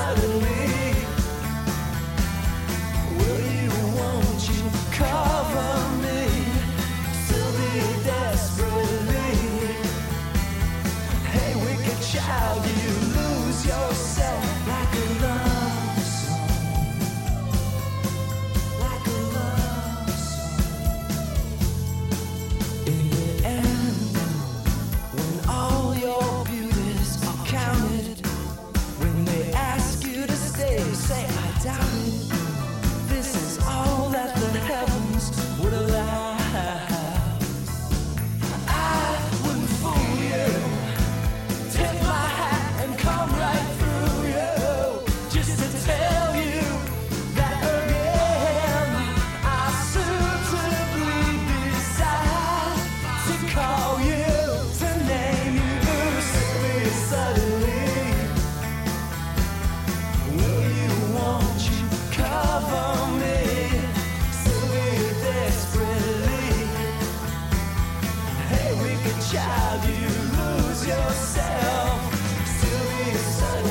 Suddenly child, you lose yourself. Still be a son.